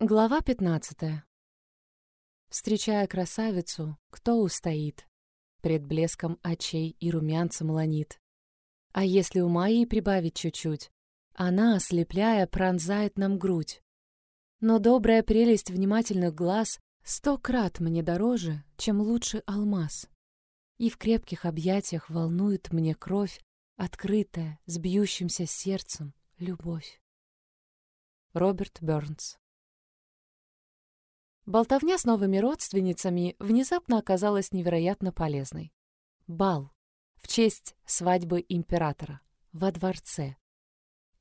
Глава 15. Встречая красавицу, кто устоит? Пред блеском очей и румянцем ланит. А если ума ей прибавить чуть-чуть, она, ослепляя, пронзает нам грудь. Но добрая прелесть внимательных глаз сто крат мне дороже, чем лучший алмаз. И в крепких объятиях волнует мне кровь, открытая, с бьющимся сердцем, любовь. Роберт Бёрнс Болтовня с новыми родственницами внезапно оказалась невероятно полезной. Бал. В честь свадьбы императора. Во дворце.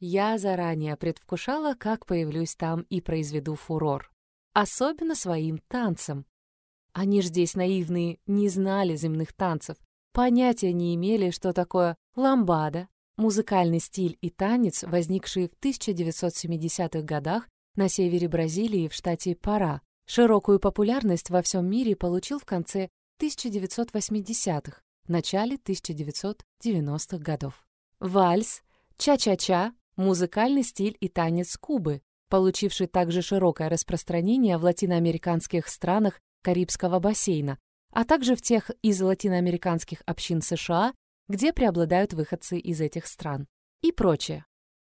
Я заранее предвкушала, как появлюсь там и произведу фурор. Особенно своим танцем. Они ж здесь наивные, не знали земных танцев, понятия не имели, что такое ламбада, музыкальный стиль и танец, возникший в 1970-х годах на севере Бразилии в штате Пара, Широкую популярность во всем мире получил в конце 1980-х, начале 1990-х годов. Вальс, ча-ча-ча, музыкальный стиль и танец Кубы, получивший также широкое распространение в латиноамериканских странах Карибского бассейна, а также в тех из латиноамериканских общин США, где преобладают выходцы из этих стран, и прочее.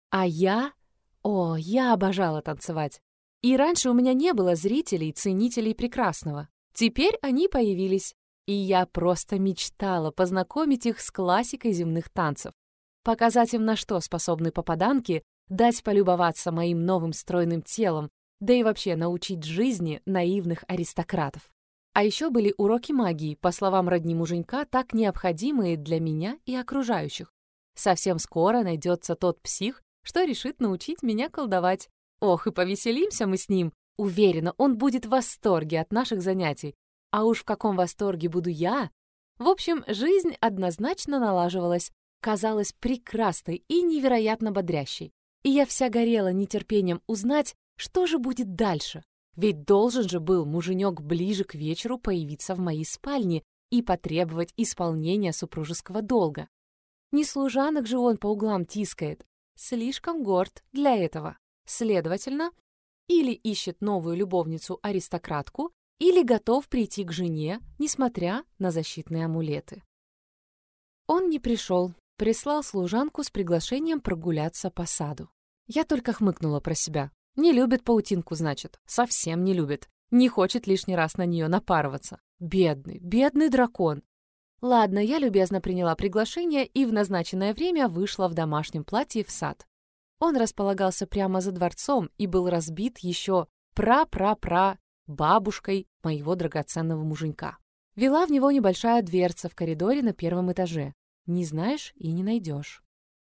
А я... О, я обожала танцевать. И раньше у меня не было зрителей, ценителей прекрасного. Теперь они появились, и я просто мечтала познакомить их с классикой земных танцев. Показать им, на что способны попаданки, дать полюбоваться моим новым стройным телом, да и вообще научить жизни наивных аристократов. А еще были уроки магии, по словам родни муженька, так необходимые для меня и окружающих. Совсем скоро найдется тот псих, что решит научить меня колдовать, Ох, и повеселимся мы с ним. Уверена, он будет в восторге от наших занятий. А уж в каком восторге буду я. В общем, жизнь однозначно налаживалась, казалась прекрасной и невероятно бодрящей. И я вся горела нетерпением узнать, что же будет дальше. Ведь должен же был муженек ближе к вечеру появиться в моей спальне и потребовать исполнения супружеского долга. Не служанок же он по углам тискает. Слишком горд для этого. Следовательно, или ищет новую любовницу-аристократку, или готов прийти к жене, несмотря на защитные амулеты. Он не пришел, прислал служанку с приглашением прогуляться по саду. Я только хмыкнула про себя. Не любит паутинку, значит. Совсем не любит. Не хочет лишний раз на нее напарываться. Бедный, бедный дракон. Ладно, я любезно приняла приглашение и в назначенное время вышла в домашнем платье в сад. Он располагался прямо за дворцом и был разбит еще пра-пра-пра бабушкой моего драгоценного муженька. Вела в него небольшая дверца в коридоре на первом этаже. Не знаешь и не найдешь.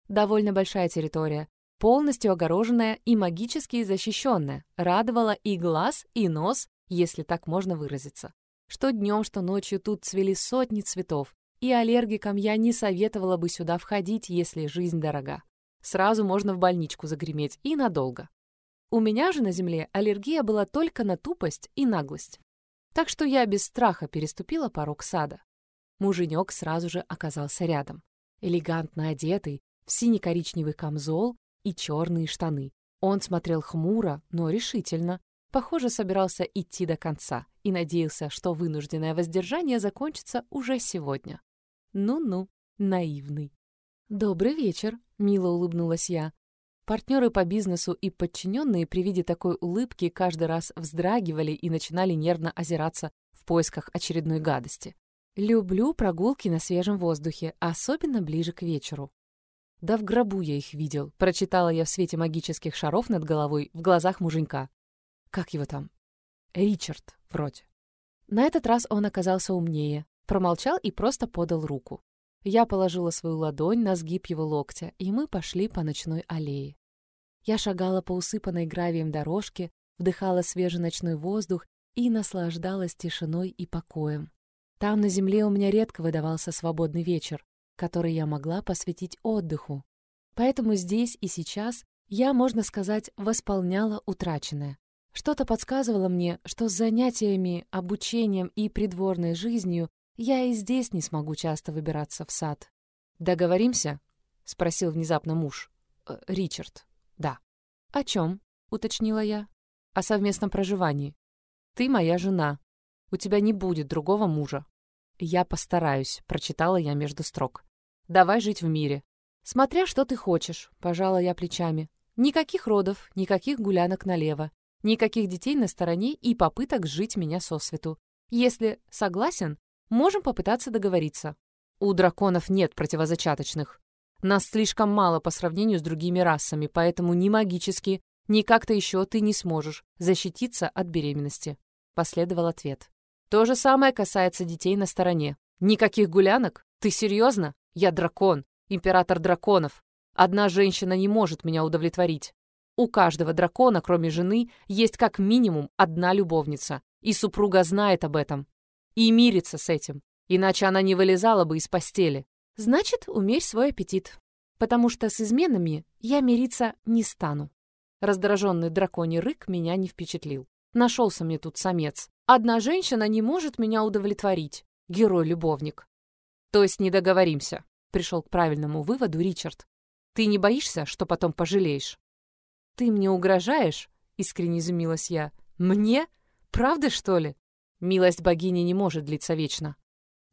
Довольно большая территория, полностью огороженная и магически защищенная, радовала и глаз, и нос, если так можно выразиться. Что днем, что ночью тут цвели сотни цветов, и аллергикам я не советовала бы сюда входить, если жизнь дорога. Сразу можно в больничку загреметь и надолго. У меня же на земле аллергия была только на тупость и наглость. Так что я без страха переступила порог сада. Муженек сразу же оказался рядом. Элегантно одетый, в синий-коричневый камзол и черные штаны. Он смотрел хмуро, но решительно. Похоже, собирался идти до конца и надеялся, что вынужденное воздержание закончится уже сегодня. Ну-ну, наивный. «Добрый вечер», — мило улыбнулась я. Партнеры по бизнесу и подчиненные при виде такой улыбки каждый раз вздрагивали и начинали нервно озираться в поисках очередной гадости. Люблю прогулки на свежем воздухе, особенно ближе к вечеру. Да в гробу я их видел, прочитала я в свете магических шаров над головой в глазах муженька. Как его там? Ричард, вроде. На этот раз он оказался умнее, промолчал и просто подал руку. Я положила свою ладонь на сгиб его локтя, и мы пошли по ночной аллее. Я шагала по усыпанной гравием дорожке, вдыхала свежий ночной воздух и наслаждалась тишиной и покоем. Там, на земле, у меня редко выдавался свободный вечер, который я могла посвятить отдыху. Поэтому здесь и сейчас я, можно сказать, восполняла утраченное. Что-то подсказывало мне, что с занятиями, обучением и придворной жизнью я и здесь не смогу часто выбираться в сад. «Договоримся?» — спросил внезапно муж. «Э, «Ричард, да». «О чем?» — уточнила я. о совместном проживании. Ты моя жена. У тебя не будет другого мужа. Я постараюсь, прочитала я между строк. Давай жить в мире. Смотря что ты хочешь, пожала я плечами. Никаких родов, никаких гулянок налево, никаких детей на стороне и попыток жить меня сосвету. Если согласен, можем попытаться договориться. У драконов нет противозачаточных. Нас слишком мало по сравнению с другими расами, поэтому ни магически, ни как-то еще ты не сможешь защититься от беременности. Последовал ответ. То же самое касается детей на стороне. Никаких гулянок? Ты серьезно? Я дракон, император драконов. Одна женщина не может меня удовлетворить. У каждого дракона, кроме жены, есть как минимум одна любовница, и супруга знает об этом. И мирится с этим, иначе она не вылезала бы из постели. Значит, умерь свой аппетит, потому что с изменами я мириться не стану. Раздраженный драконий рык меня не впечатлил. Нашелся мне тут самец. Одна женщина не может меня удовлетворить. Герой-любовник. То есть не договоримся, пришел к правильному выводу Ричард. Ты не боишься, что потом пожалеешь? Ты мне угрожаешь? Искренне изумилась я. Мне? Правда, что ли? Милость богини не может длиться вечно.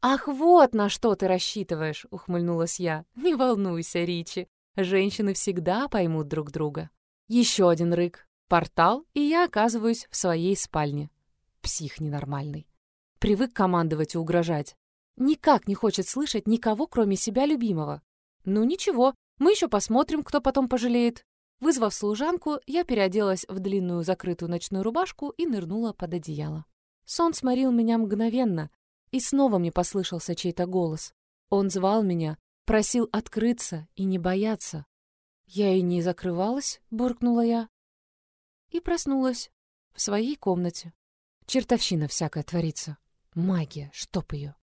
«Ах, вот на что ты рассчитываешь!» — ухмыльнулась я. «Не волнуйся, Ричи. Женщины всегда поймут друг друга». Еще один рык. Портал, и я оказываюсь в своей спальне. Псих ненормальный. Привык командовать и угрожать. Никак не хочет слышать никого, кроме себя любимого. Ну ничего, мы еще посмотрим, кто потом пожалеет. Вызвав служанку, я переоделась в длинную закрытую ночную рубашку и нырнула под одеяло. Сон сморил меня мгновенно, и снова мне послышался чей-то голос. Он звал меня, просил открыться и не бояться. Я и не закрывалась, буркнула я. И проснулась в своей комнате. Чертовщина всякая творится. Магия, чтоб ее.